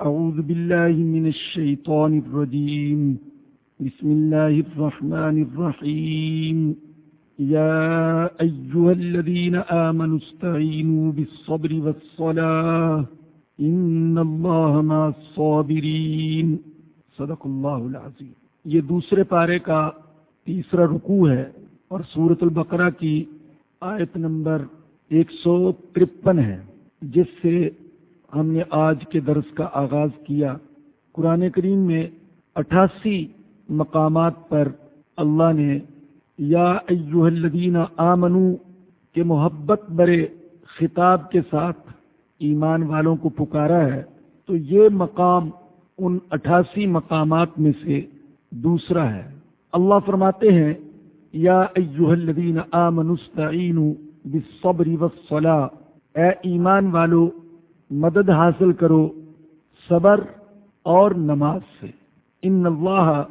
أعوذ بالله من الشيطان الرجيم. بسم الله الرحمن الرحيم. يا أيها الذين آمنوا استعينوا بالصبر والصلاة. ان اللہ ما الصابرین صدق اللہ العظیم یہ دوسرے پارے کا تیسرا رکوع ہے اور سورت البقرہ کی آیت نمبر ایک سو ترپن ہے، جس سے ہم نے آج کے درس کا آغاز کیا۔ قرآن کریم میں اٹھاسی مقامات پر اللہ نے یا ایوہ الذین آمنو کے محبت برے خطاب کے ساتھ ایمان والوں کو پکارا ہے، تو یہ مقام ان اٹھاسی مقامات میں سے دوسرا ہے۔ اللہ فرماتے ہیں، یا ایوہ الذین آمنوا استعینوا بالصبر والصلاة۔ اے ایمان والو مدد حاصل کرو صبر اور نماز سے۔ ان اللہ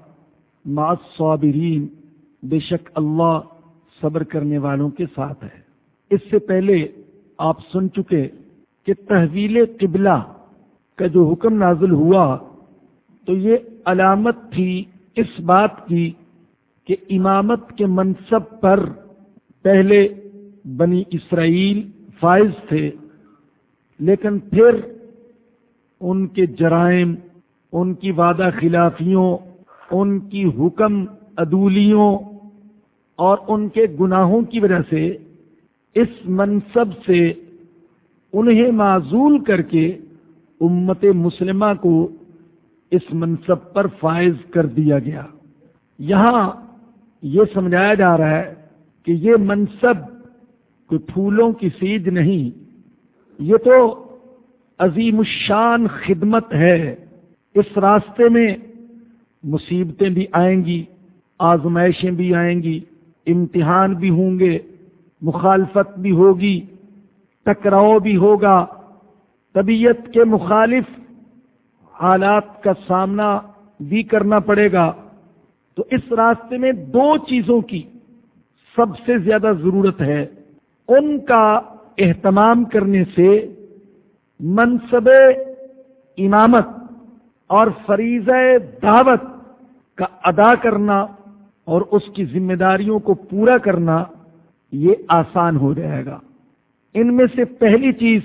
مع الصابرین، بے شک اللہ صبر کرنے والوں کے ساتھ ہے۔ اس سے پہلے آپ سن چکے کہ تحویل قبلہ کا جو حکم نازل ہوا، تو یہ علامت تھی اس بات کی کہ امامت کے منصب پر پہلے بنی اسرائیل فائز تھے۔ لیکن پھر ان کے جرائم، ان کی وعدہ خلافیوں، ان کی حکم عدولیوں اور ان کے گناہوں کی وجہ سے اس منصب سے انہیں معذول کر کے امت مسلمہ کو اس منصب پر فائز کر دیا گیا۔ یہاں یہ سمجھایا جا رہا ہے کہ یہ منصب کوئی پھولوں کی سیج نہیں یہ تو عظیم الشان خدمت ہے۔ اس راستے میں مصیبتیں بھی آئیں گی، آزمائشیں بھی آئیں گی، امتحان بھی ہوں گے، مخالفت بھی ہوگی، ٹکراؤ بھی ہوگا۔ طبیعت کے مخالف حالات کا سامنا بھی کرنا پڑے گا۔ تو اس راستے میں دو چیزوں کی سب سے زیادہ ضرورت ہے۔ ان کا اہتمام کرنے سے منصب امامت اور فریض دعوت کا ادا کرنا اور اس کی ذمہ داریوں کو پورا کرنا یہ آسان ہو جائے گا۔ ان میں سے پہلی چیز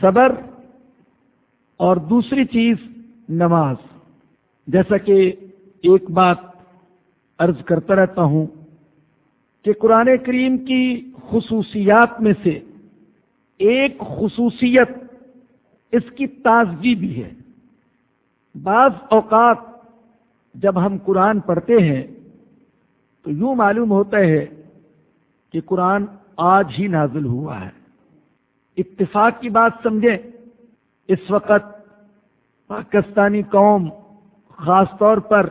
صبر اور دوسری چیز نماز۔ جیسا کہ ایک بات عرض کرتا رہتا ہوں کہ قرآن کریم کی خصوصیات میں سے ایک خصوصیت اس کی تازگی بھی ہے۔ بعض اوقات جب ہم قرآن پڑھتے ہیں تو یوں معلوم ہوتا ہے کہ قرآن آج ہی نازل ہوا ہے۔ اتفاق کی بات سمجھیں، اس وقت پاکستانی قوم خاص طور پر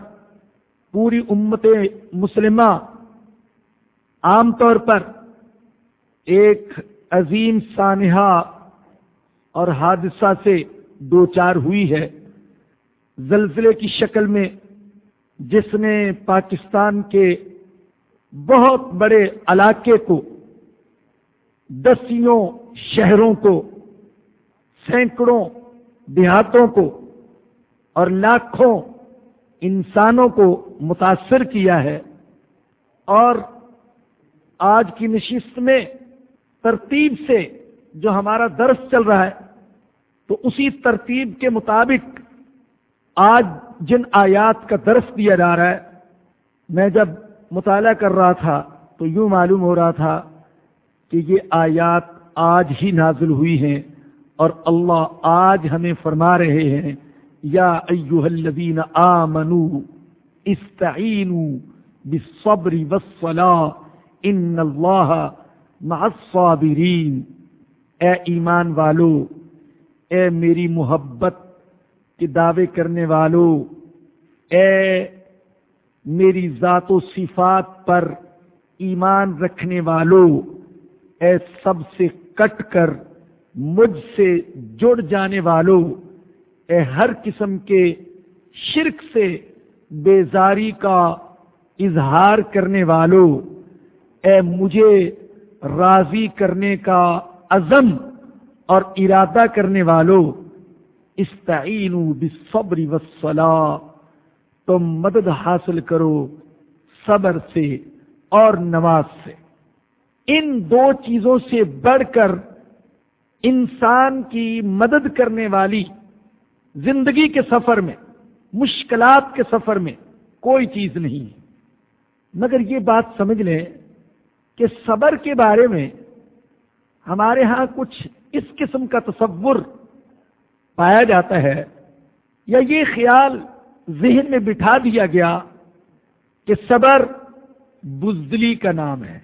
پوری امت مسلمہ عام طور پر ایک عظیم سانحہ اور حادثہ سے دو چار ہوئی ہے۔ زلزلے کی شکل میں جس نے پاکستان کے بہت بڑے علاقے کو، دسیوں شہروں کو، سینکڑوں دیہاتوں کو اور لاکھوں انسانوں کو متاثر کیا ہے اور آج کی نشست میں ترتیب سے جو ہمارا درس چل رہا ہے، تو اسی ترتیب کے مطابق آج جن آیات کا درس دیا جا رہا ہے، میں جب مطالعہ کر رہا تھا، تو یوں معلوم ہو رہا تھا کہ یہ آیات آج ہی نازل ہوئی ہیں اور اللہ آج ہمیں فرما رہے ہیں، یا ایوہ الذین آمنوا استعینوا بالصبر والصلاة ان اللہ مع الصابرین اے ایمان والو اے میری محبت کے دعوے کرنے والو اے میری ذات و صفات پر ایمان رکھنے والو اے سب سے کٹ کر مجھ سے جڑ جانے والو اے ہر قسم کے شرک سے بیزاری کا اظہار کرنے والو اے مجھے راضی کرنے کا عزم اور ارادہ کرنے والو، استعینوا بالصبر والصلاة، تم مدد حاصل کرو صبر سے اور نماز سے۔ ان دو چیزوں سے بڑھ کر انسان کی مدد کرنے والی زندگی کے سفر میں، مشکلات کے سفر میں کوئی چیز نہیں۔ مگر یہ بات سمجھ لیں کہ صبر کے بارے میں ہمارے ہاں کچھ اس قسم کا تصور پایا جاتا ہے یا یہ خیال ذہن میں بٹھا دیا گیا کہ صبر بزدلی کا نام ہے،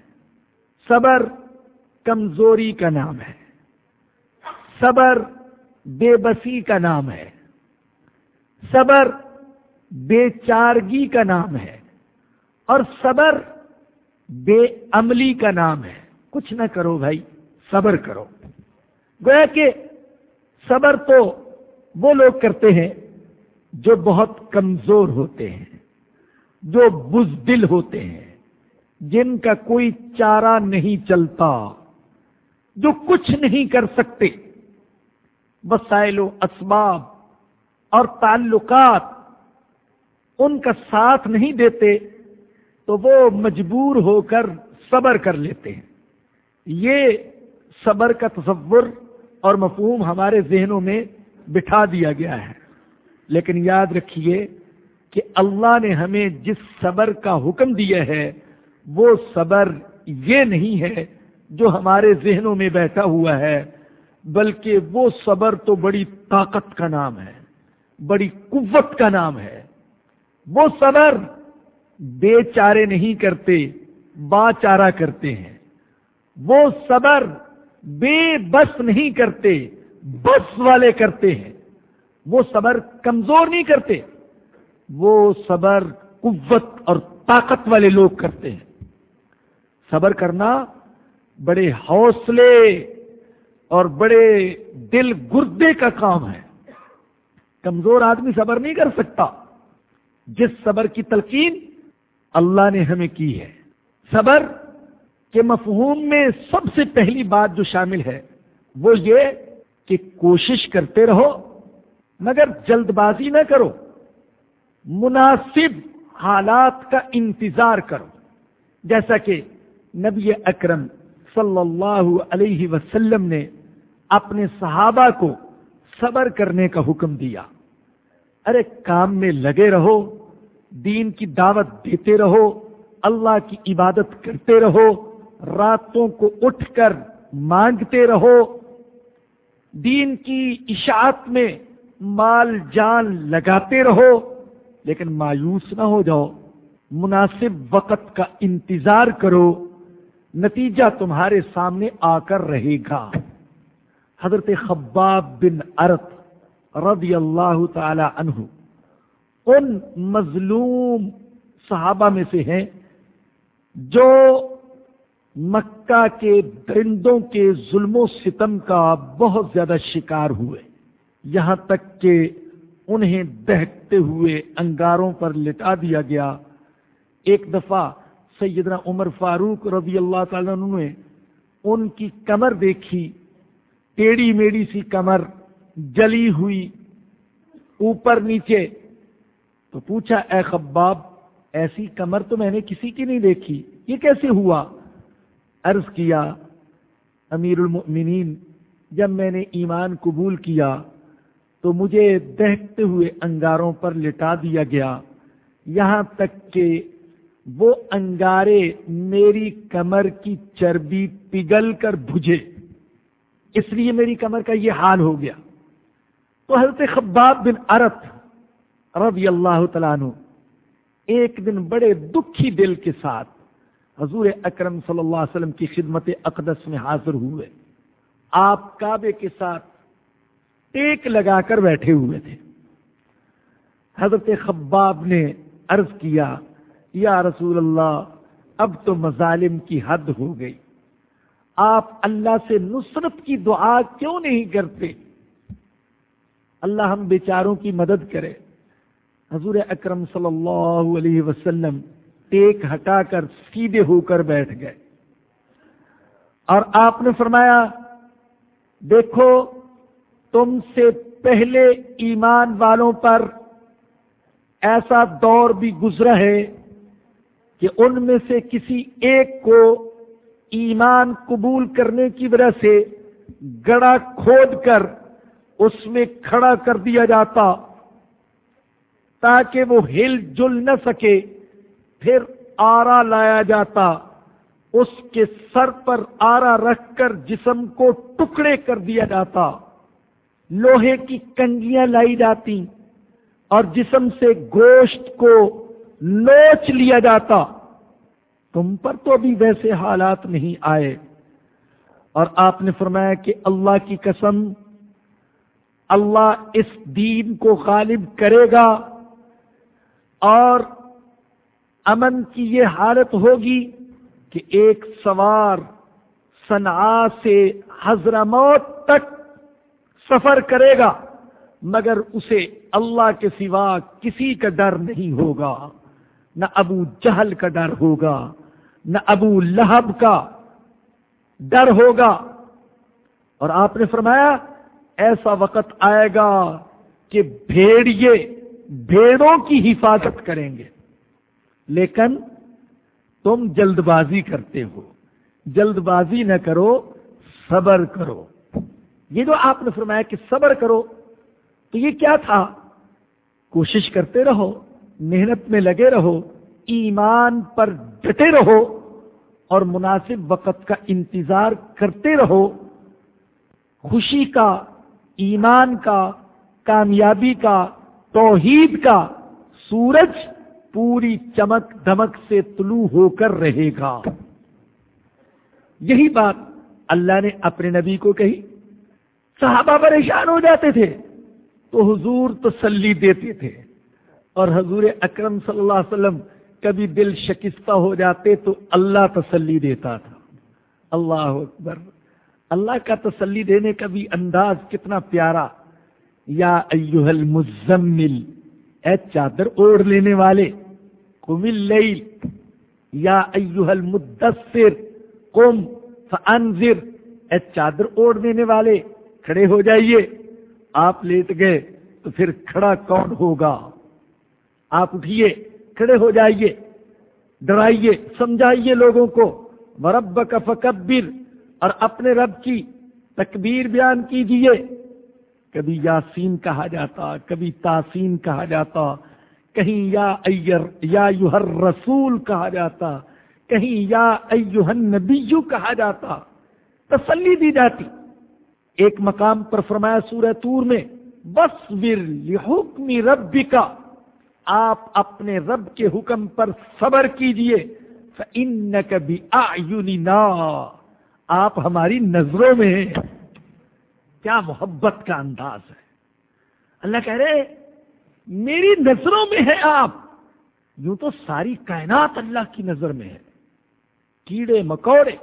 صبر کمزوری کا نام ہے، صبر بے بسی کا نام ہے، صبر بے چارگی کا نام ہے اور صبر بے عملی کا نام ہے۔ کچھ نہ کرو بھائی، صبر کرو۔ گویا کہ صبر تو وہ لوگ کرتے ہیں جو بہت کمزور ہوتے ہیں، جو بزدل ہوتے ہیں، جن کا کوئی چارہ نہیں چلتا، جو کچھ نہیں کر سکتے۔ وسائل و اسباب اور تعلقات ان کا ساتھ نہیں دیتے۔ تو وہ مجبور ہو کر صبر کر لیتے ہیں۔ یہ صبر کا تصور اور مفہوم ہمارے ذہنوں میں بٹھا دیا گیا ہے۔ لیکن یاد رکھیے کہ اللہ نے ہمیں جس صبر کا حکم دیا ہے، وہ صبر یہ نہیں ہے جو ہمارے ذہنوں میں بیٹھا ہوا ہے، بلکہ وہ صبر تو بڑی طاقت کا نام ہے، بڑی قوت کا نام ہے۔ وہ صبر بے چارے نہیں کرتے با چارہ کرتے ہیں۔ وہ صبر بے بس نہیں کرتے، بس والے کرتے ہیں۔ وہ صبر کمزور نہیں کرتے، وہ صبر قوت اور طاقت والے لوگ کرتے ہیں۔ صبر کرنا بڑے حوصلے اور بڑے دل گردے کا کام ہے۔ کمزور آدمی صبر نہیں کر سکتا۔ جس صبر کی تلقین اللہ نے ہمیں کی ہے۔ صبر کے مفہوم میں سب سے پہلی بات جو شامل ہے وہ یہ کہ کوشش کرتے رہو، مگر جلد بازی نہ کرو۔ مناسب حالات کا انتظار کرو۔ جیسا کہ نبی اکرم صلی اللہ علیہ وسلم نے اپنے صحابہ کو صبر کرنے کا حکم دیا۔ ارے کام میں لگے رہو دین کی دعوت دیتے رہو، اللہ کی عبادت کرتے رہو، راتوں کو اٹھ کر مانگتے رہو۔ دین کی اشاعت میں مال جان لگاتے رہو، لیکن مایوس نہ ہو جاؤ۔ مناسب وقت کا انتظار کرو، نتیجہ تمہارے سامنے آ کر رہے گا۔ حضرت خباب بن ارت رضی اللہ تعالی عنہ۔ ان مظلوم صحابہ میں سے ہیں جو مکہ کے درندوں کے ظلم و ستم کا بہت زیادہ شکار ہوئے۔ یہاں تک کہ انہیں دہتے ہوئے انگاروں پر لٹا دیا گیا۔ ایک دفعہ سیدنا عمر فاروق رضی اللہ تعالیٰ نے ان کی کمر دیکھی۔ ٹیڑی میڑی سی کمر جلی ہوئی۔ اوپر نیچے تو پوچھا، اے خباب، ایسی کمر تو میں نے کسی کی نہیں دیکھی، یہ کیسے ہوا؟ عرض کیا، امیر المؤمنین، جب میں نے ایمان قبول کیا تو مجھے دہتے ہوئے انگاروں پر لٹا دیا گیا، یہاں تک کہ وہ انگارے میری کمر کی چربی پگل کر بجھے۔ اس لیے میری کمر کا یہ حال ہو گیا۔ تو حضرت خباب بن ارت رضی اللہ تعالیٰ عنہ، ایک دن بڑے دکھی دل کے ساتھ حضور اکرم صلی اللہ علیہ وسلم کی خدمت اقدس میں حاضر ہوئے۔ آپ کعبے کے ساتھ ٹیک لگا کر بیٹھے ہوئے تھے۔ حضرت خباب نے عرض کیا، یا رسول اللہ، اب تو مظالم کی حد ہو گئی۔ آپ اللہ سے نصرت کی دعا کیوں نہیں کرتے؟ اللہ ہم بیچاروں کی مدد کرے۔ حضور اکرم صلی اللہ علیہ وسلم ٹیک ہٹا کر سیدھے ہو کر بیٹھ گئے۔ اور آپ نے فرمایا، دیکھو، تم سے پہلے ایمان والوں پر ایسا دور بھی گزرا ہے کہ ان میں سے کسی ایک کو ایمان قبول کرنے کی وجہ سے گڑا کھود کر اس میں کھڑا کر دیا جاتا۔ تاکہ وہ ہل جل نہ سکے۔ پھر آرا لایا جاتا۔ اس کے سر پر آرا رکھ کر جسم کو ٹکڑے کر دیا جاتا۔ لوہے کی کنگیاں لائی جاتی اور جسم سے گوشت کو لوچ لیا جاتا۔ تم پر تو ابھی ویسے حالات نہیں آئے۔ اور آپ نے فرمایا کہ اللہ کی قسم، اللہ اس دین کو غالب کرے گا۔ اور امن کی یہ حالت ہوگی کہ ایک سوار صنع سے حضرموت تک سفر کرے گا، مگر اسے اللہ کے سوا کسی کا ڈر نہیں ہوگا، نہ ابو جہل کا ڈر ہوگا، نہ ابو لہب کا ڈر ہوگا۔ اور آپ نے فرمایا، ایسا وقت آئے گا کہ بھیڑیے بھیڑوں کی حفاظت کریں گے۔ لیکن تم جلد بازی کرتے ہو۔ جلد بازی نہ کرو، صبر کرو۔ یہ جو آپ نے فرمایا کہ صبر کرو، تو یہ کیا تھا؟ کوشش کرتے رہو، محنت میں لگے رہو، ایمان پر ڈٹے رہو، اور مناسب وقت کا انتظار کرتے رہو۔ خوشی کا، ایمان کا، کامیابی کا توحید کا سورج پوری چمک دمک سے طلوع ہو کر رہے گا۔ یہی بات اللہ نے اپنے نبی کو کہی۔ صحابہ پریشان ہو جاتے تھے تو حضور تسلی دیتے تھے۔ اور حضور اکرم صلی اللہ علیہ وسلم کبھی دل شکستہ ہو جاتے تو اللہ تسلی دیتا تھا۔ اللہ اکبر۔ اللہ کا تسلی دینے کا بھی انداز کتنا پیارا۔ یا ایوہ المزمل، اے چادر اوڑھ لینے والے اللیل، یا ایوہ المدثر، قم، فانذر، اے چادر اوڑھ دینے والے، کھڑے ہو جائیے۔ آپ لیٹ گئے تو پھر کھڑا کون ہوگا؟ آپ اٹھیے، کھڑے ہو جائیے، ڈرائیے، سمجھائیے لوگوں کو۔ مرب کا فکبر اور اپنے رب کی تکبیر بیان کیجیے۔ کبھی یاسین کہا جاتا، کبھی تاسین کہا جاتا، کہیں یا ایر، یا یوہر رسول کہا جاتا، کہیں یا ایوہن نبیو کہا جاتا، تسلی دی جاتی۔ ایک مقام پر فرمایا سورہ تور میں بس حکم رب کا آپ اپنے رب کے حکم پر صبر کیجیے۔ ان کبھی آپ ہماری نظروں میں ہیں۔ کیا محبت کا انداز ہے؟ اللہ کہہ رہے میری نظروں میں ہے آپ۔ یوں تو ساری کائنات اللہ کی نظر میں ہے۔ کیڑے، مکوڑے،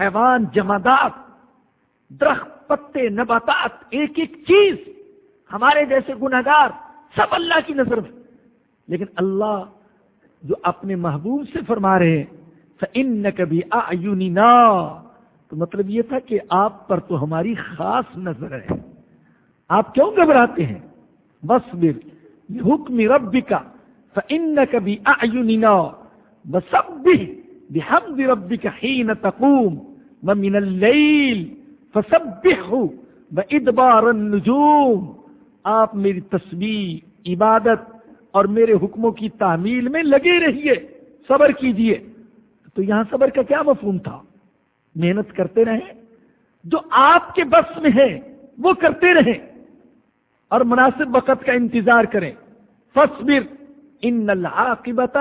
حیوان، جمادات، درخت، پتے، نباتات، ایک ایک چیز ہمارے جیسے گناگار سب اللہ کی نظر میں۔ لیکن اللہ جو اپنے محبوب سے فرما رہے ہیں ان کبھی تو مطلب یہ تھا کہ آپ پر تو ہماری خاص نظر ہے۔ آپ کیوں گھبراتے ہیں؟ بس بر حکم رب کا ان کبھی آنا بسب بھی ہم ربی کا ہی نہ تقوم من اللیل فسبح ادبار النجوم۔ آپ میری تصویر عبادت اور میرے حکموں کی تعمیل میں لگے رہیے، صبر کیجیے تو یہاں صبر کا کیا مفہوم تھا؟ محنت کرتے رہیں، جو آپ کے بس میں ہے، وہ کرتے رہیں۔ اور مناسب وقت کا انتظار کریں۔ فصبر ان العاقبت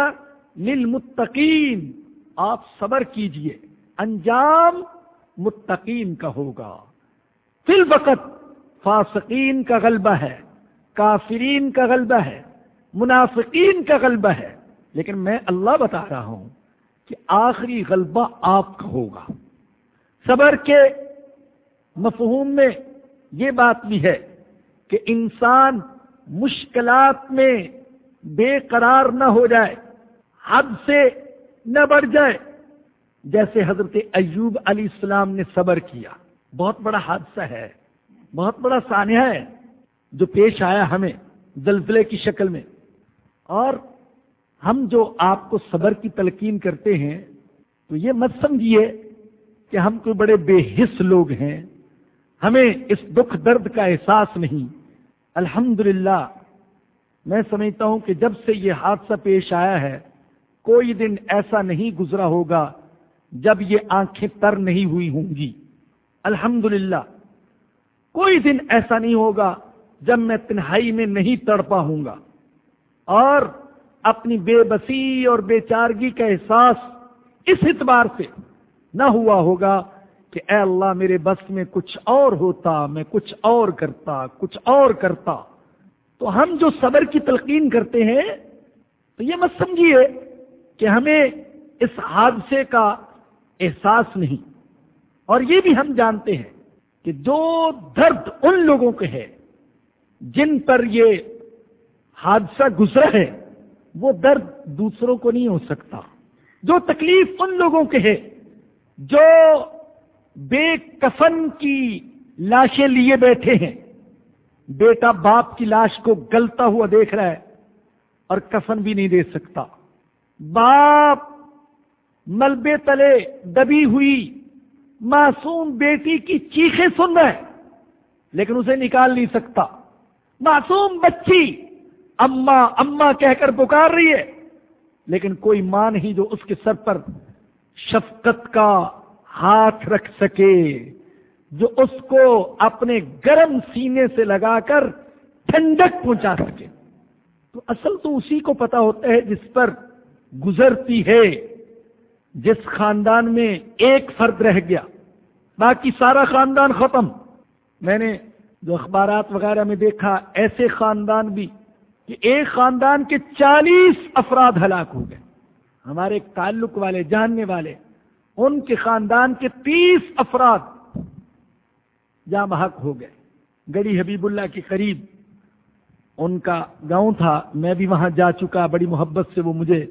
للمتقین۔ آپ صبر کیجیے، انجام متقین کا ہوگا۔ فی الوقت، فاسقین کا غلبہ ہے، کافرین کا غلبہ ہے، منافقین کا غلبہ ہے۔ لیکن میں اللہ بتا رہا ہوں کہ آخری غلبہ آپ کا ہوگا۔ صبر کے مفہوم میں یہ بات بھی ہے کہ انسان مشکلات میں بے قرار نہ ہو جائے، حد سے نہ بڑھ جائے۔ جیسے حضرت ایوب علیہ السلام نے صبر کیا۔ بہت بڑا حادثہ ہے، بہت بڑا سانحہ ہے جو پیش آیا ہمیں زلزلے کی شکل میں۔ اور ہم جو آپ کو صبر کی تلقین کرتے ہیں، تو یہ مت سمجھیے کہ ہم کوئی بڑے بے حص لوگ ہیں، ہمیں اس دکھ درد کا احساس نہیں۔ الحمد میں سمجھتا ہوں کہ جب سے یہ حادثہ پیش آیا ہے، کوئی دن ایسا نہیں گزرا ہوگا جب یہ آنکھیں تر نہیں ہوئی ہوں گی۔ الحمد کوئی دن ایسا نہیں ہوگا جب میں تنہائی میں نہیں تڑپا ہوں گا۔ اور اپنی بے بسی اور بے چارگی کا احساس اس اعتبار سے نہ ہوا ہوگا کہ اے اللہ میرے بس میں کچھ اور ہوتا، میں کچھ اور کرتا، کچھ اور کرتا۔ تو ہم جو صبر کی تلقین کرتے ہیں، تو یہ مت سمجھیے کہ ہمیں اس حادثے کا احساس نہیں۔ اور یہ بھی ہم جانتے ہیں کہ جو درد ان لوگوں کے ہے جن پر یہ حادثہ گزرا ہے، وہ درد دوسروں کو نہیں ہو سکتا۔ جو تکلیف ان لوگوں کے ہے جو بے کفن کی لاشیں لیے بیٹھے ہیں۔ بیٹا باپ کی لاش کو گلتا ہوا دیکھ رہا ہے اور کفن بھی نہیں دے سکتا۔ باپ ملبے تلے دبی ہوئی معصوم بیٹی کی چیخیں سن رہے لیکن اسے نکال نہیں سکتا۔ معصوم بچی اما اما کہہ کر پکار رہی ہے، لیکن کوئی ماں نہیں جو اس کے سر پر شفقت کا ہاتھ رکھ سکے، جو اس کو اپنے گرم سینے سے لگا کر ٹھنڈک پہنچا سکے۔ تو اصل تو اسی کو پتا ہوتا ہے جس پر گزرتی ہے، جس خاندان میں ایک فرد رہ گیا۔ باقی سارا خاندان ختم۔ میں نے جو اخبارات وغیرہ میں دیکھا، ایسے خاندان بھی کہ ایک خاندان کے چالیس افراد ہلاک ہو گئے۔ ہمارے تعلق والے، جاننے والے، ان کے خاندان کے تیس افراد جام محق ہو گئے۔ گڑی حبیب اللہ کے قریب ان کا گاؤں تھا، میں بھی وہاں جا چکا، بڑی محبت سے وہ مجھے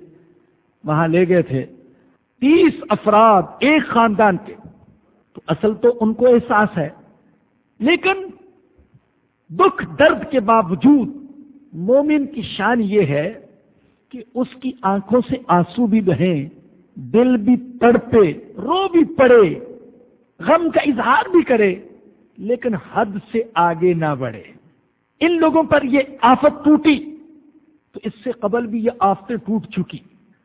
وہاں لے گئے تھے۔ تیس افراد ایک خاندان کے۔ تو اصل تو ان کو احساس ہے، لیکن دکھ درد کے باوجود مومن کی شان یہ ہے کہ اس کی آنکھوں سے آنسو بھی بہیں، دل بھی تڑپے، رو بھی پڑے، غم کا اظہار بھی کرے، لیکن حد سے آگے نہ بڑھے۔ ان لوگوں پر یہ آفت ٹوٹی، تو اس سے قبل بھی یہ آفتیں ٹوٹ چکی۔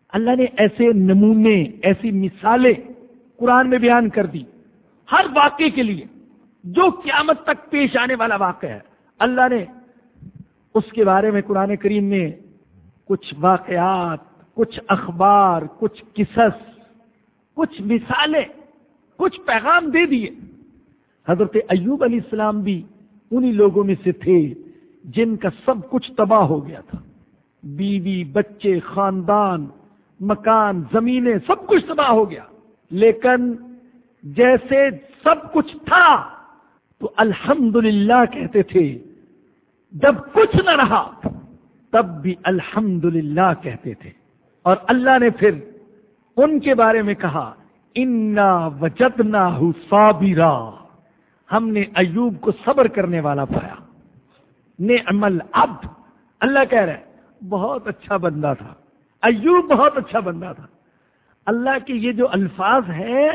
اللہ نے ایسے نمونے، ایسی مثالیں قرآن میں بیان کر دی۔ ہر واقعے کے لیے، جو قیامت تک پیش آنے والا واقعہ ہے، اللہ نے اس کے بارے میں قرآن کریم میں کچھ واقعات، کچھ اخبار، کچھ قصص، کچھ مثالیں، کچھ پیغام دے دیے۔ حضرت ایوب علیہ السلام بھی انہی لوگوں میں سے تھے جن کا سب کچھ تباہ ہو گیا تھا۔ بیوی، بچے، خاندان، مکان، زمینیں، سب کچھ تباہ ہو گیا۔ لیکن جیسے سب کچھ تھا تو الحمد کہتے تھے، جب کچھ نہ رہا تب بھی الحمد کہتے تھے۔ اور اللہ نے پھر ان کے بارے میں کہا، انا وجد نہ ہم نے ایوب کو صبر کرنے والا پایا۔ نے عمل اب اللہ کہہ رہے بہت اچھا بندہ تھا۔ ایوب بہت اچھا بندہ تھا۔ اللہ کے یہ جو الفاظ ہیں،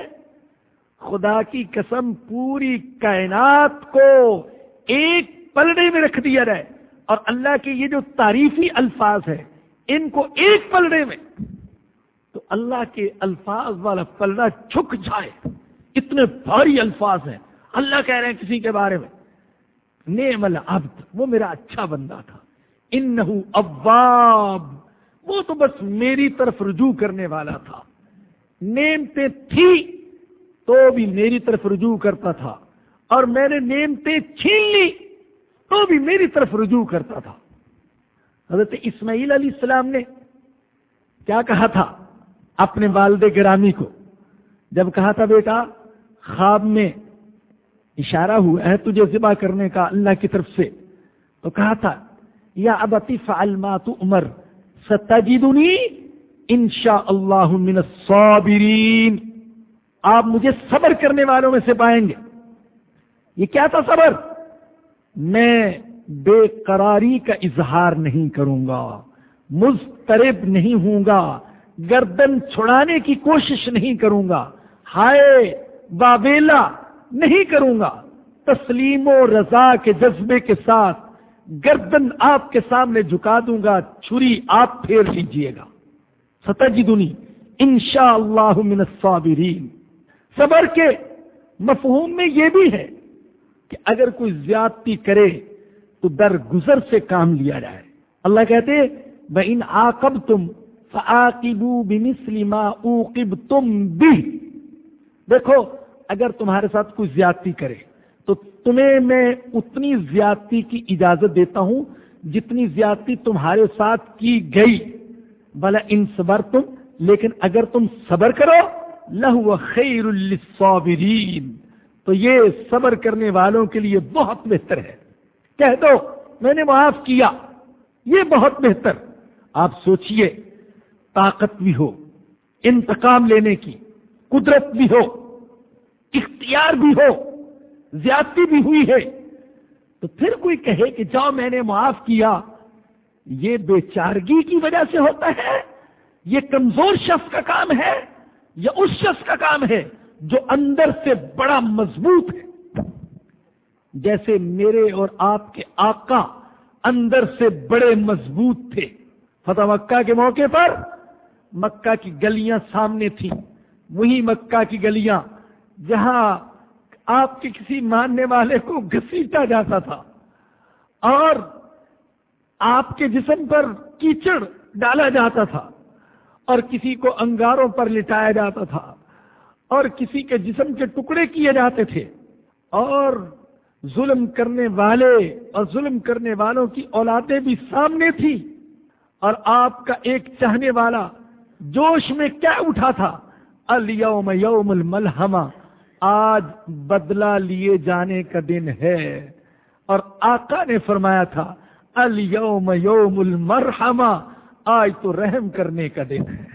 خدا کی قسم پوری کائنات کو ایک پلڑے میں رکھ دیا جائے اور اللہ کے یہ جو تعریفی الفاظ ہے ان کو ایک پلڑے میں، تو اللہ کے الفاظ والا پلڑا جھک جائے۔ اتنے بھاری الفاظ ہیں۔ اللہ کہہ رہے ہیں کسی کے بارے میں نیم العبد، وہ میرا اچھا بندہ تھا۔ انہو اواب، وہ تو بس میری طرف رجوع کرنے والا تھا۔ نیمتے تھی تو بھی میری طرف رجوع کرتا تھا۔ اور میں نے نیمتے چھین لی۔ تو بھی میری طرف رجوع کرتا تھا۔ حضرت اسماعیل علیہ السلام نے کیا کہا تھا اپنے والد گرامی کو؟ جب کہا تھا، بیٹا، خواب میں اشارہ ہوا ہے تجھے ذبح کرنے کا اللہ کی طرف سے۔ تو کہا تھا، یا اب اطیف المات عمر ستجدنی انشاء اللہ من الصابرین۔ آپ مجھے صبر کرنے والوں میں سے پائیں گے۔ یہ کیا تھا صبر؟ میں بے قراری کا اظہار نہیں کروں گا مسترب نہیں ہوں گا، گردن چھڑانے کی کوشش نہیں کروں گا، ہائے بابیلا نہیں کروں گا۔ تسلیم و رضا کے جذبے کے ساتھ گردن آپ کے سامنے جھکا دوں گا، چھری آپ پھیر لیجیے گا۔ ستجدنی دنی ان شاء اللہ الصابرین۔ صبر کے مفہوم میں یہ بھی ہے کہ اگر کوئی زیادتی کرے تو در گزر سے کام لیا جائے۔ اللہ کہتے ب ان آکب تم فعقبو بسلیما اوقب تم بھی دیکھو، اگر تمہارے ساتھ کوئی زیادتی کرے، تو تمہیں میں اتنی زیادتی کی اجازت دیتا ہوں جتنی زیادتی تمہارے ساتھ کی گئی۔ بھلا ان صبر تم لیکن اگر تم صبر کرو لہو خیر الصابرین تو یہ صبر کرنے والوں کے لیے بہت بہتر ہے۔ کہہ دو، میں نے معاف کیا۔ یہ بہت بہتر۔ آپ سوچئے، طاقت بھی ہو، انتقام لینے کی قدرت بھی ہو، اختیار بھی ہو، زیادتی بھی ہوئی ہے۔ تو پھر کوئی کہے کہ جاؤ، میں نے معاف کیا۔ یہ بے چارگی کی وجہ سے ہوتا ہے، یہ کمزور شخص کا کام ہے یا اس شخص کا کام ہے؟ جو اندر سے بڑا مضبوط ہے۔ جیسے میرے اور آپ کے آقا اندر سے بڑے مضبوط تھے۔ فتح مکہ کے موقع پر مکہ کی گلیاں سامنے تھیں۔ وہی مکہ کی گلیاں جہاں آپ کے کسی ماننے والے کو گھسیٹا جاتا تھا۔ اور آپ کے جسم پر کیچڑ ڈالا جاتا تھا۔ اور کسی کو انگاروں پر لٹایا جاتا تھا۔ اور کسی کے جسم کے ٹکڑے کیے جاتے تھے اور ظلم کرنے والے اور ظلم کرنے والوں کی اولادیں بھی سامنے تھی اور آپ کا ایک چاہنے والا جوش میں کیا اٹھا تھا؟ الوم یوم الملحمہ، آج بدلہ لیے جانے کا دن ہے۔ اور آقا نے فرمایا تھا الوم یوم المرحمہ، آج تو رحم کرنے کا دن ہے۔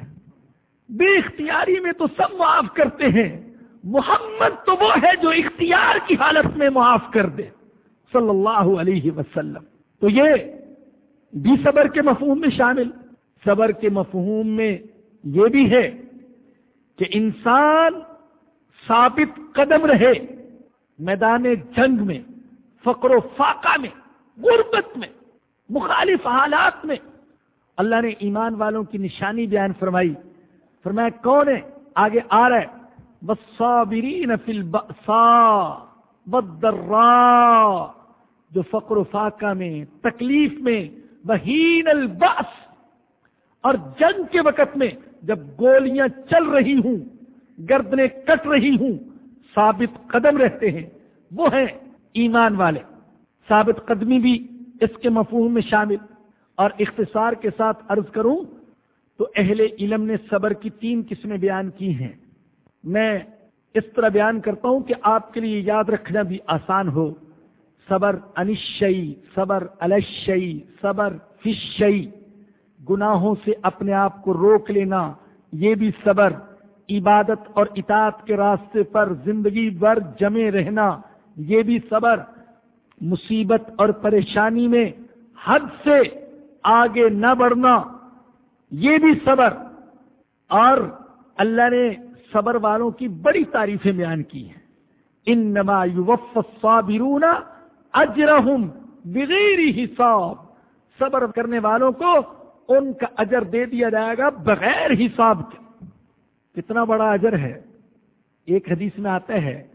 بے اختیاری میں تو سب معاف کرتے ہیں۔ محمد تو وہ ہے جو اختیار کی حالت میں معاف کر دے۔ صلی اللہ علیہ وسلم۔ تو یہ بھی صبر کے مفہوم میں شامل۔ صبر کے مفہوم میں یہ بھی ہے کہ انسان ثابت قدم رہے میدان جنگ میں، فقر و فاقہ میں، غربت میں، مخالف حالات میں۔ اللہ نے ایمان والوں کی نشانی بیان فرمائی۔ فرمایا، کون ہے؟ آگے آ رہا ہے بصابرین فی البأسا والضراء، جو فقر و فاقہ میں، تکلیف میں بہین البأس، اور جنگ کے وقت میں، جب گولیاں چل رہی ہوں، گردنیں کٹ رہی ہوں، ثابت قدم رہتے ہیں، وہ ہیں ایمان والے، ثابت قدمی بھی اس کے مفہوم میں شامل، اور اختصار کے ساتھ عرض کروں تو اہل علم نے صبر کی تین قسمیں بیان کی ہیں۔ میں اس طرح بیان کرتا ہوں کہ آپ کے لیے یاد رکھنا بھی آسان ہو۔ صبر انشئی، صبر الشئی، صبر فشئی گناہوں سے اپنے آپ کو روک لینا، یہ بھی صبر۔ عبادت اور اطاعت کے راستے پر زندگی بھر جمے رہنا، یہ بھی صبر۔ مصیبت اور پریشانی میں حد سے آگے نہ بڑھنا۔ یہ بھی صبر اور اللہ نے صبر والوں کی بڑی تعریفیں بیان کی ہیں۔ ان نما صابرون اجرہم بغیر حساب۔ صبر کرنے والوں کو ان کا اجر دے دیا جائے گا بغیر حساب کے۔ کتنا بڑا اجر ہے۔ ایک حدیث میں آتا ہے،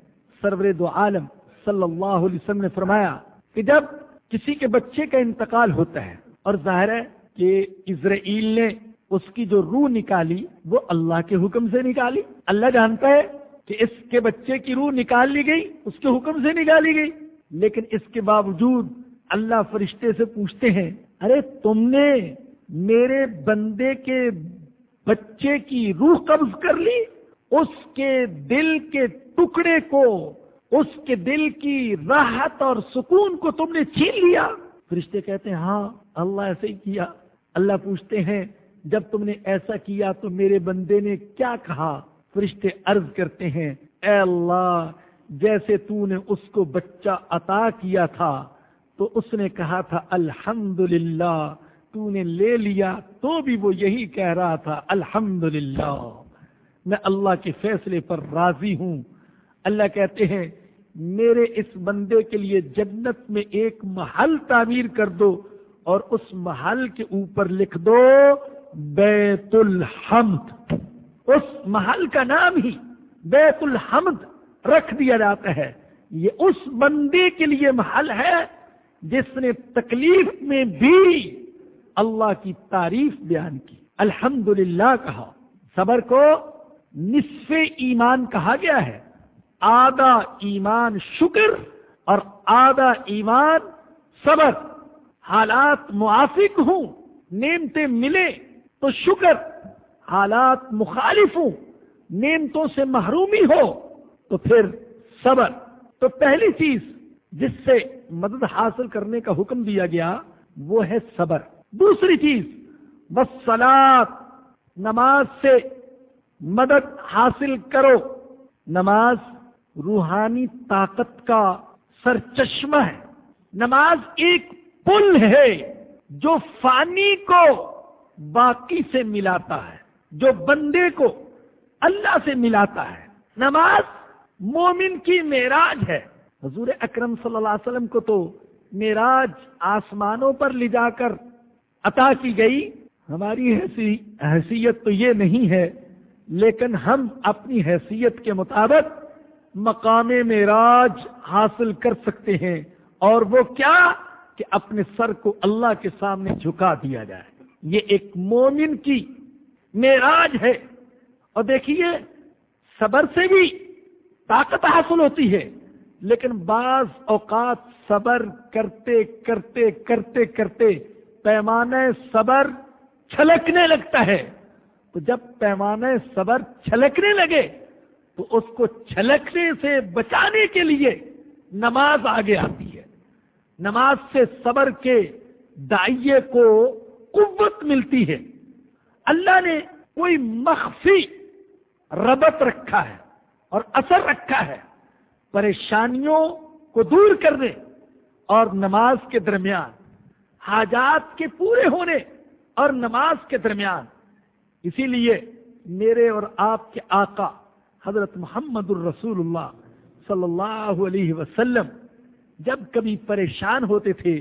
سرور دو عالم صلی اللہ علیہ وسلم نے فرمایا کہ جب کسی کے بچے کا انتقال ہوتا ہے اور ظاہر ہے کہ اسرائیل نے اس کی جو روح نکالی، وہ اللہ کے حکم سے نکالی۔ اللہ جانتا ہے کہ اس کے بچے کی روح نکال لی گئی، اس کے حکم سے نکالی گئی۔ لیکن اس کے باوجود اللہ فرشتے سے پوچھتے ہیں، ارے تم نے میرے بندے کے بچے کی روح قبض کر لی؟ اس کے دل کے ٹکڑے کو، اس کے دل کی راحت اور سکون کو تم نے چھین لیا؟ فرشتے کہتے ہیں ہاں اللہ ایسے ہی کیا۔ اللہ پوچھتے ہیں، جب تم نے ایسا کیا تو میرے بندے نے کیا کہا؟ فرشتے عرض کرتے ہیں، اے اللہ، جیسے تو نے اس کو بچہ عطا کیا تھا، تو اس نے کہا تھا الحمد تو نے لے لیا، تو بھی وہ یہی کہہ رہا تھا الحمد میں اللہ کے فیصلے پر راضی ہوں۔ اللہ کہتے ہیں، میرے اس بندے کے لیے جنت میں ایک محل تعمیر کر دو اور اس محل کے اوپر لکھ دو بیت الحمد اس محل کا نام ہی بیت الحمد رکھ دیا جاتا ہے۔ یہ اس بندے کے لیے محل ہے جس نے تکلیف میں بھی اللہ کی تعریف بیان کی۔ الحمد کہا۔ صبر کو نصف ایمان کہا گیا ہے۔ آدھا ایمان شکر اور آدھا ایمان صبر۔ حالات موافق ہوں، نعمتیں ملے تو شکر، حالات مخالف ہوں، نعمتوں سے محرومی ہو تو پھر صبر۔ تو پہلی چیز جس سے مدد حاصل کرنے کا حکم دیا گیا، وہ ہے صبر۔ دوسری چیز بس نماز سے مدد حاصل کرو۔ نماز روحانی طاقت کا سر چشمہ ہے۔ نماز ایک پل ہے جو فانی کو باقی سے ملاتا ہے، جو بندے کو اللہ سے ملاتا ہے۔ نماز مومن کی معراج ہے۔ حضور اکرم صلی اللہ علیہ وسلم کو تو معراج آسمانوں پر لے جا کر عطا کی گئی۔ ہماری حیثیت تو یہ نہیں ہے، لیکن ہم اپنی حیثیت کے مطابق مقام معراج حاصل کر سکتے ہیں۔ اور وہ کیا؟ کہ اپنے سر کو اللہ کے سامنے جھکا دیا جائے۔ یہ ایک مومن کی معراج ہے۔ اور دیکھیے، صبر سے بھی طاقت حاصل ہوتی ہے، لیکن بعض اوقات صبر کرتے کرتے کرتے کرتے پیمانے صبر چھلکنے لگتا ہے۔ تو جب پیمانے صبر چھلکنے لگے، تو اس کو چھلکنے سے بچانے کے لیے نماز آگے آتی ہے۔ نماز سے صبر کے دائیے کو قوت ملتی ہے۔ اللہ نے کوئی مخفی ربط رکھا ہے اور اثر رکھا ہے۔ پریشانیوں کو دور کرنے اور نماز کے درمیان حاجات کے پورے ہونے اور نماز کے درمیان۔ اسی لیے میرے اور آپ کے آقا حضرت محمد الرسول اللہ صلی اللہ علیہ وسلم جب کبھی پریشان ہوتے تھے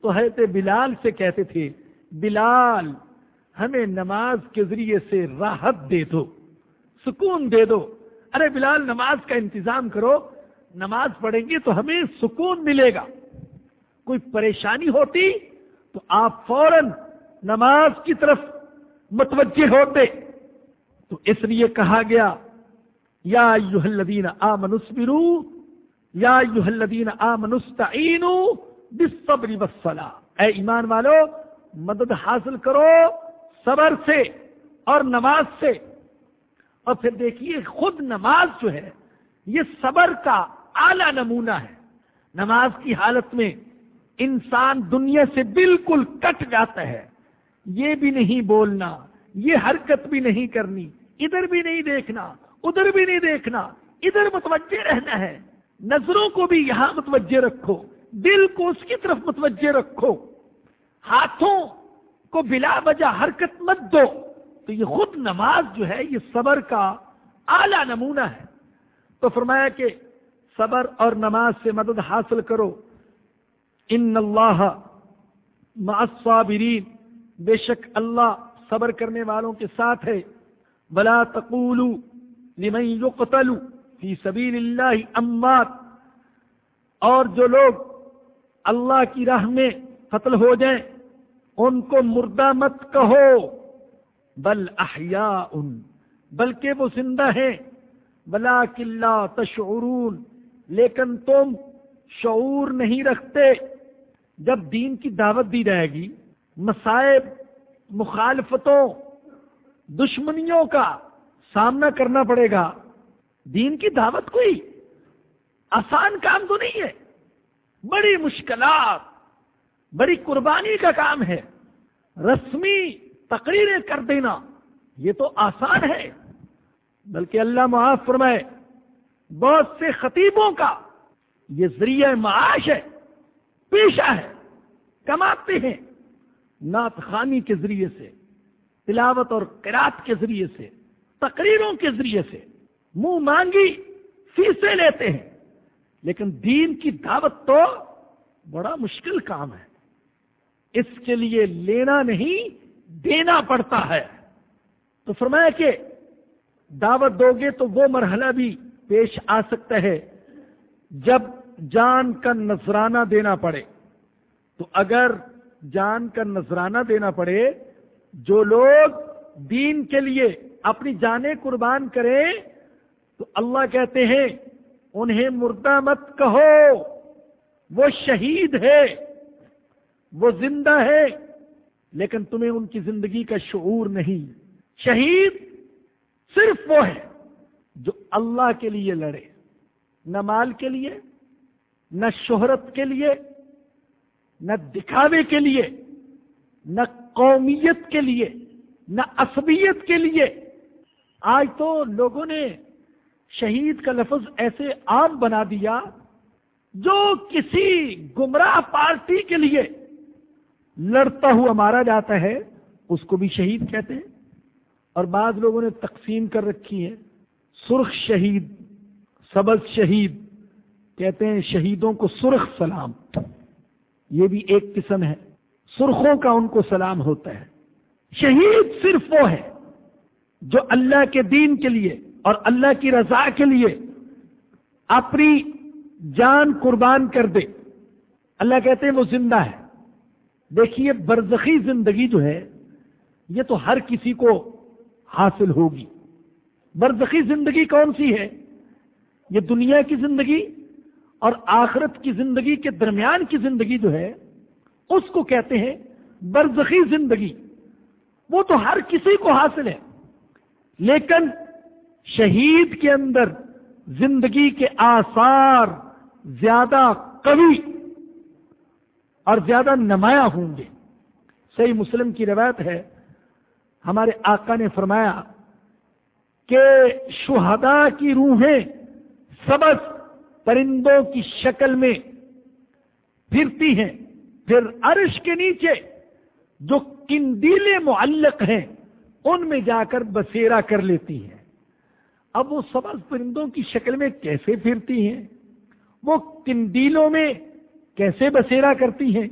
تو حضرت بلال سے کہتے تھے، بلال، ہمیں نماز کے ذریعے سے راحت دے دو، سکون دے دو۔ ارے بلال، نماز کا انتظام کرو، نماز پڑھیں گے تو ہمیں سکون ملے گا۔ کوئی پریشانی ہوتی تو آپ فوراً نماز کی طرف متوجہ ہوتے۔ تو اس لیے کہا گیا، یا الذین آمنوا اصبروا یا الذین آمنوا استعینوا بالصبر والصلاة۔ اے ایمان والو، مدد حاصل کرو صبر سے اور نماز سے۔ اور پھر دیکھیے، خود نماز جو ہے، یہ صبر کا اعلی نمونہ ہے۔ نماز کی حالت میں انسان دنیا سے بالکل کٹ جاتا ہے۔ یہ بھی نہیں بولنا، یہ حرکت بھی نہیں کرنی، ادھر بھی نہیں دیکھنا، ادھر بھی نہیں دیکھنا، ادھر متوجہ رہنا ہے۔ نظروں کو بھی یہاں متوجہ رکھو، دل کو اس کی طرف متوجہ رکھو۔ ہاتھوں کو بلا وجہ حرکت مت دو۔ تو یہ خود نماز جو ہے، یہ صبر کا اعلی نمونہ ہے۔ تو فرمایا کہ صبر اور نماز سے مدد حاصل کرو۔ ان اللہ الصابرین، بے شک اللہ صبر کرنے والوں کے ساتھ ہے۔ بلا تقولو لمن يقتل۔ فی سبیل اللہ امات اور جو لوگ اللہ کی راہ میں قتل ہو جائیں، ان کو مردہ مت کہو، بل احیاء، بلکہ وہ زندہ ہیں بلا کلّا تشعرون، لیکن تم شعور نہیں رکھتے۔ جب دین کی دعوت دی جائے گی مسائب مخالفتوں، دشمنیوں کا سامنا کرنا پڑے گا۔ دین کی دعوت کوئی آسان کام تو نہیں ہے۔ بڑی مشکلات، بڑی قربانی کا کام ہے۔ رسمی تقریریں کر دینا، یہ تو آسان ہے۔ بلکہ اللہ معاف فرمائے، بہت سے خطیبوں کا یہ ذریعہ معاش ہے، پیشہ ہے، کماتے ہیں۔ نعت خانی کے ذریعے سے، تلاوت اور قرات کے ذریعے سے، تقریروں کے ذریعے سے۔ منہ مانگی فیسیں لیتے ہیں۔ لیکن دین کی دعوت تو بڑا مشکل کام ہے۔ اس کے لیے لینا نہیں، دینا پڑتا ہے۔ تو فرمایا کہ دعوت دو گے تو وہ مرحلہ بھی پیش آ سکتا ہے۔ جب جان کا نذرانہ دینا پڑے، تو اگر جان کا نذرانہ دینا پڑے، جو لوگ دین کے لیے اپنی جانیں قربان کریں تو اللہ کہتے ہیں، انہیں مردہ مت کہو، وہ شہید ہے، وہ زندہ ہے، لیکن تمہیں ان کی زندگی کا شعور نہیں۔ شہید صرف وہ ہے جو اللہ کے لیے لڑے، نہ مال کے لیے، نہ شہرت کے لیے، نہ دکھاوے کے لیے، نہ قومیت کے لیے، نہ عصبیت کے لیے۔ آج تو لوگوں نے شہید کا لفظ ایسے عام بنا دیا جو کسی گمراہ پارٹی کے لیے لڑتا ہوا مارا جاتا ہے، اس کو بھی شہید کہتے ہیں۔ اور بعض لوگوں نے تقسیم کر رکھی ہے سرخ شہید، سبز شہید، کہتے ہیں شہیدوں کو سرخ سلام۔ یہ بھی ایک قسم ہے۔ سرخوں کا ان کو سلام ہوتا ہے۔ شہید صرف وہ ہے جو اللہ کے دین کے لیے اور اللہ کی رضا کے لیے اپنی جان قربان کر دے۔ اللہ کہتے ہیں وہ زندہ ہے۔ دیکھیے، برزخی زندگی جو ہے، یہ تو ہر کسی کو حاصل ہوگی۔ برزخی زندگی کون سی ہے؟ یہ دنیا کی زندگی اور آخرت کی زندگی کے درمیان کی زندگی جو ہے، اس کو کہتے ہیں برزخی زندگی۔ وہ تو ہر کسی کو حاصل ہے۔ لیکن شہید کے اندر زندگی کے آثار زیادہ قوی اور زیادہ نمایاں ہوں گے۔ صحیح مسلم کی روایت ہے، ہمارے آقا نے فرمایا کہ شہدا کی روحیں سبز پرندوں کی شکل میں پھرتی ہیں۔ پھر عرش کے نیچے جو کندیلے معلق ہیں، ان میں جا کر بسیرا کر لیتی ہیں۔ اب وہ سبز پرندوں کی شکل میں کیسے پھرتی ہیں؟ وہ کندیلوں میں کیسے بسیرا کرتی ہیں؟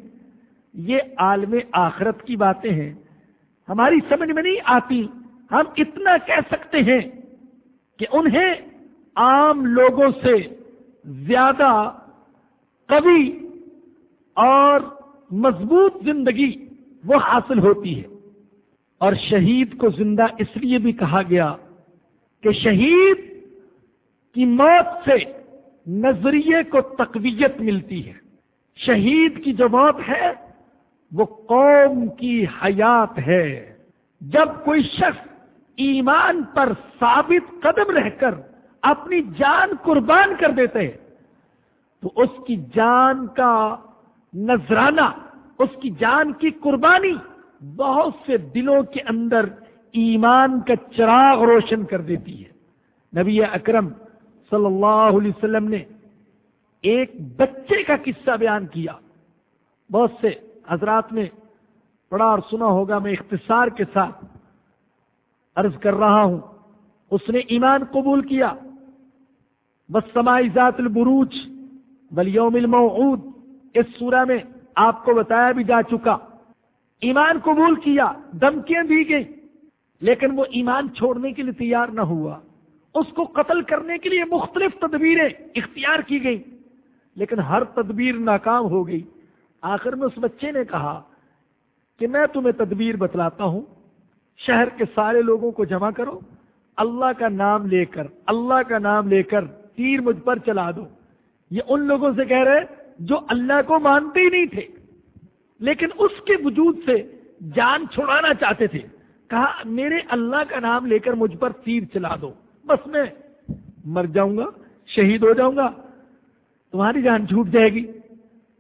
یہ عالم آخرت کی باتیں ہیں۔ ہماری سمجھ میں نہیں آتی ہم اتنا کہہ سکتے ہیں کہ انہیں عام لوگوں سے زیادہ قوی اور مضبوط زندگی وہ حاصل ہوتی ہے۔ اور شہید کو زندہ اس لیے بھی کہا گیا کہ شہید کی موت سے نظریے کو تقویت ملتی ہے۔ شہید کی جو موت ہے، وہ قوم کی حیات ہے۔ جب کوئی شخص ایمان پر ثابت قدم رہ کر اپنی جان قربان کر دیتے ہیں تو اس کی جان کا نذرانہ، اس کی جان کی قربانی بہت سے دلوں کے اندر ایمان کا چراغ روشن کر دیتی ہے۔ نبی اکرم صلی اللہ علیہ وسلم نے ایک بچے کا قصہ بیان کیا۔ بہت سے حضرات نے پڑھا اور سنا ہوگا، میں اختصار کے ساتھ عرض کر رہا ہوں۔ اس نے ایمان قبول کیا۔ بس سمائی ذات البروج ولیوم الموعود، اس سورہ میں آپ کو بتایا بھی جا چکا۔ ایمان قبول کیا دمکیاں دی گئی لیکن وہ ایمان چھوڑنے کے لیے تیار نہ ہوا۔ اس کو قتل کرنے کے لیے مختلف تدبیریں اختیار کی گئی لیکن ہر تدبیر ناکام ہو گئی۔ آخر میں اس بچے نے کہا کہ میں تمہیں تدبیر بتلاتا ہوں، شہر کے سارے لوگوں کو جمع کرو، اللہ کا نام لے کر، اللہ کا نام لے کر تیر مجھ پر چلا دو۔ یہ ان لوگوں سے کہہ رہے جو اللہ کو مانتے ہی نہیں تھے، لیکن اس کے وجود سے جان چھڑانا چاہتے تھے۔ کہا، میرے اللہ کا نام لے کر مجھ پر تیر چلا دو۔ بس میں مر جاؤں گا، شہید ہو جاؤں گا، تمہاری جان چھوٹ جائے گی۔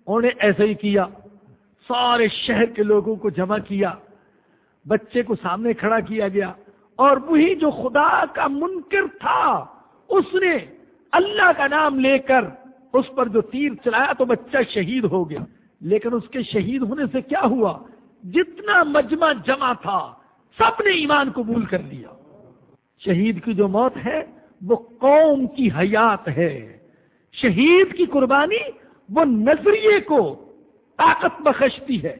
انہوں نے ایسا ہی کیا۔ سارے شہر کے لوگوں کو جمع کیا۔ بچے کو سامنے کھڑا کیا گیا۔ اور وہی جو خدا کا منکر تھا، اس نے اللہ کا نام لے کر اس پر جو تیر چلایا تو بچہ شہید ہو گیا۔ لیکن اس کے شہید ہونے سے کیا ہوا؟ جتنا مجمع جمع تھا سب نے ایمان قبول کر لیا۔ شہید کی جو موت ہے، وہ قوم کی حیات ہے۔ شہید کی قربانی، وہ نظریے کو طاقت بخشتی ہے۔